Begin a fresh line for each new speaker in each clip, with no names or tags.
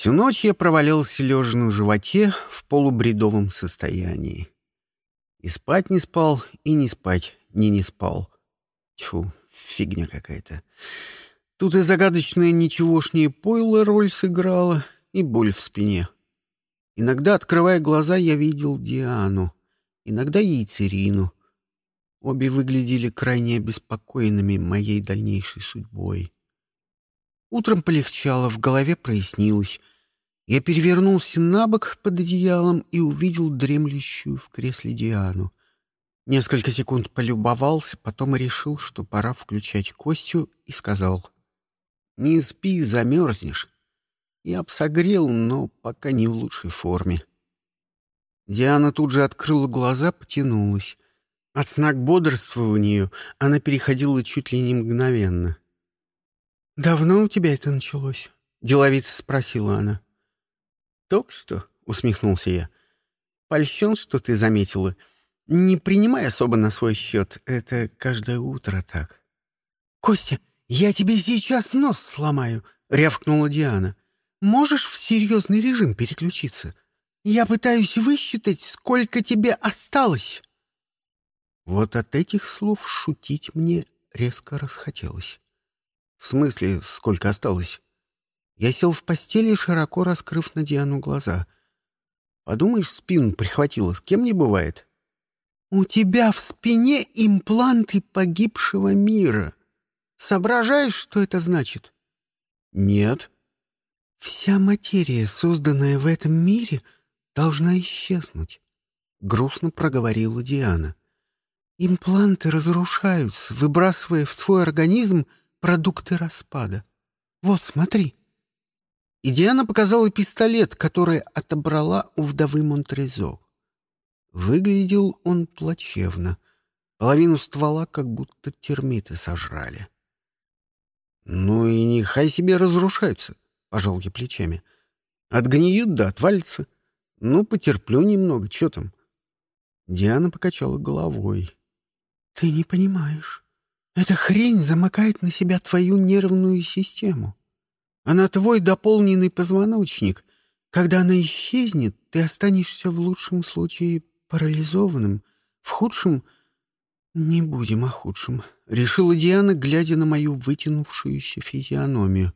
Всю ночь я провалился лежа на животе в полубредовом состоянии. И спать не спал, и не спать не не спал. Тьфу, фигня какая-то. Тут и загадочное ничегошнее пойло роль сыграла, и боль в спине. Иногда, открывая глаза, я видел Диану, иногда яйцерину. Обе выглядели крайне обеспокоенными моей дальнейшей судьбой. Утром полегчало, в голове прояснилось. Я перевернулся на бок под одеялом и увидел дремлющую в кресле Диану. Несколько секунд полюбовался, потом решил, что пора включать Костю, и сказал. «Не спи, замерзнешь». Я б согрел, но пока не в лучшей форме. Диана тут же открыла глаза, потянулась. От сна к бодрствованию она переходила чуть ли не мгновенно. «Давно у тебя это началось?» — деловито спросила она. «Только что», — усмехнулся я. «Польщен, что ты заметила. Не принимай особо на свой счет. Это каждое утро так». «Костя, я тебе сейчас нос сломаю», — рявкнула Диана. «Можешь в серьезный режим переключиться? Я пытаюсь высчитать, сколько тебе осталось». Вот от этих слов шутить мне резко расхотелось. В смысле, сколько осталось? Я сел в постели, широко раскрыв на Диану глаза. Подумаешь, спину прихватило, с кем не бывает. У тебя в спине импланты погибшего мира. Соображаешь, что это значит? Нет. Вся материя, созданная в этом мире, должна исчезнуть. Грустно проговорила Диана. Импланты разрушаются, выбрасывая в твой организм продукты распада. Вот, смотри». И Диана показала пистолет, который отобрала у вдовы Монтрезо. Выглядел он плачевно. Половину ствола как будто термиты сожрали. «Ну и нехай себе разрушаются», — пожал я плечами. «Отгниют да отвалятся. Ну, потерплю немного, что там?» Диана покачала головой. «Ты не понимаешь. Эта хрень замыкает на себя твою нервную систему. Она твой дополненный позвоночник. Когда она исчезнет, ты останешься в лучшем случае парализованным, в худшем — не будем о худшем, — решила Диана, глядя на мою вытянувшуюся физиономию.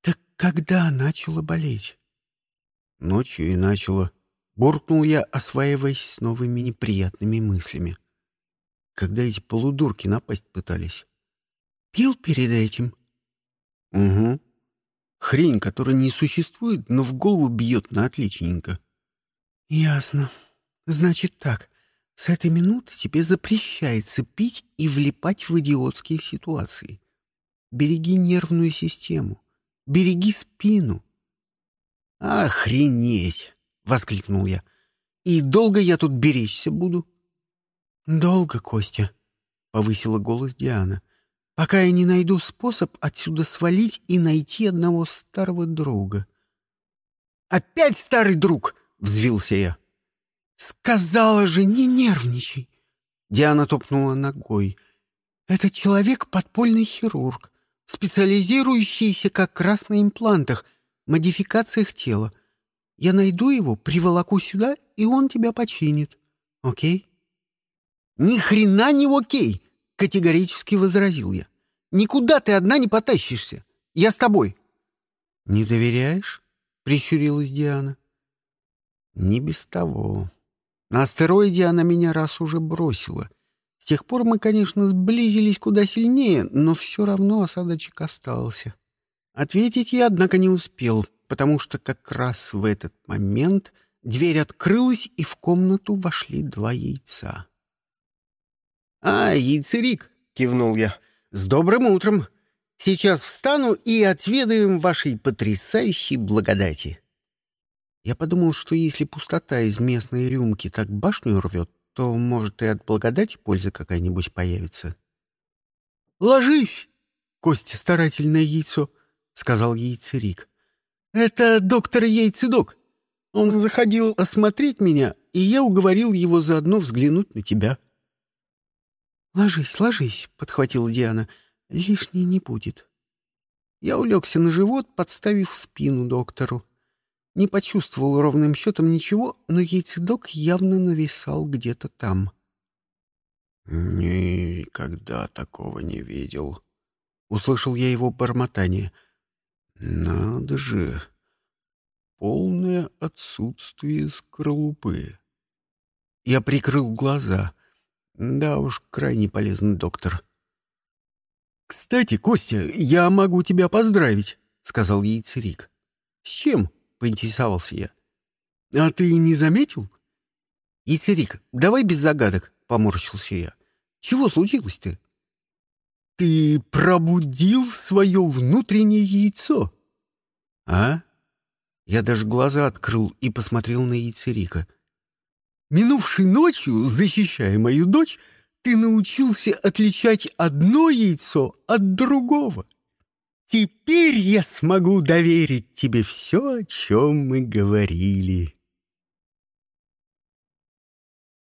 Так когда начала болеть? Ночью и начала. Буркнул я, осваиваясь с новыми неприятными мыслями когда эти полудурки напасть пытались. Пил перед этим? Угу. Хрень, которая не существует, но в голову бьет на отличненько. Ясно. Значит так, с этой минуты тебе запрещается пить и влипать в идиотские ситуации. Береги нервную систему. Береги спину. «Охренеть!» — воскликнул я. «И долго я тут беречься буду?» «Долго, Костя», — повысила голос Диана, «пока я не найду способ отсюда свалить и найти одного старого друга». «Опять старый друг!» — взвился я. «Сказала же, не нервничай!» Диана топнула ногой. «Этот человек — подпольный хирург, специализирующийся как раз на имплантах, модификациях тела. Я найду его, приволоку сюда, и он тебя починит. Окей?» «Ни хрена не окей!» — категорически возразил я. «Никуда ты одна не потащишься. Я с тобой». «Не доверяешь?» — прищурилась Диана. «Не без того. На астероиде она меня раз уже бросила. С тех пор мы, конечно, сблизились куда сильнее, но все равно осадочек остался. Ответить я, однако, не успел, потому что как раз в этот момент дверь открылась, и в комнату вошли два яйца. «А, яйцерик!» — кивнул я. «С добрым утром! Сейчас встану и отведаем вашей потрясающей благодати!» Я подумал, что если пустота из местной рюмки так башню рвет, то, может, и от благодати польза какая-нибудь появится. «Ложись!» — Костя старательное яйцо, — сказал яйцерик. «Это доктор Яйцедок. Он заходил осмотреть меня, и я уговорил его заодно взглянуть на тебя». «Ложись, ложись», — подхватила Диана. «Лишней не будет». Я улегся на живот, подставив спину доктору. Не почувствовал ровным счетом ничего, но яйцедок явно нависал где-то там.
«Никогда такого не видел», —
услышал я его бормотание.
«Надо же! Полное отсутствие скорлупы».
Я прикрыл глаза. Да уж, крайне полезный доктор. «Кстати, Костя, я могу тебя поздравить», — сказал яйцерик. «С чем?» — поинтересовался я. «А ты не заметил?» «Яйцерик, давай без загадок», — поморщился я. «Чего случилось-то?» «Ты пробудил свое внутреннее яйцо». «А?» Я даже глаза открыл и посмотрел на яйцерика. «Минувшей ночью, защищая мою дочь, ты научился отличать одно яйцо от другого. Теперь я смогу доверить тебе все, о чем мы говорили».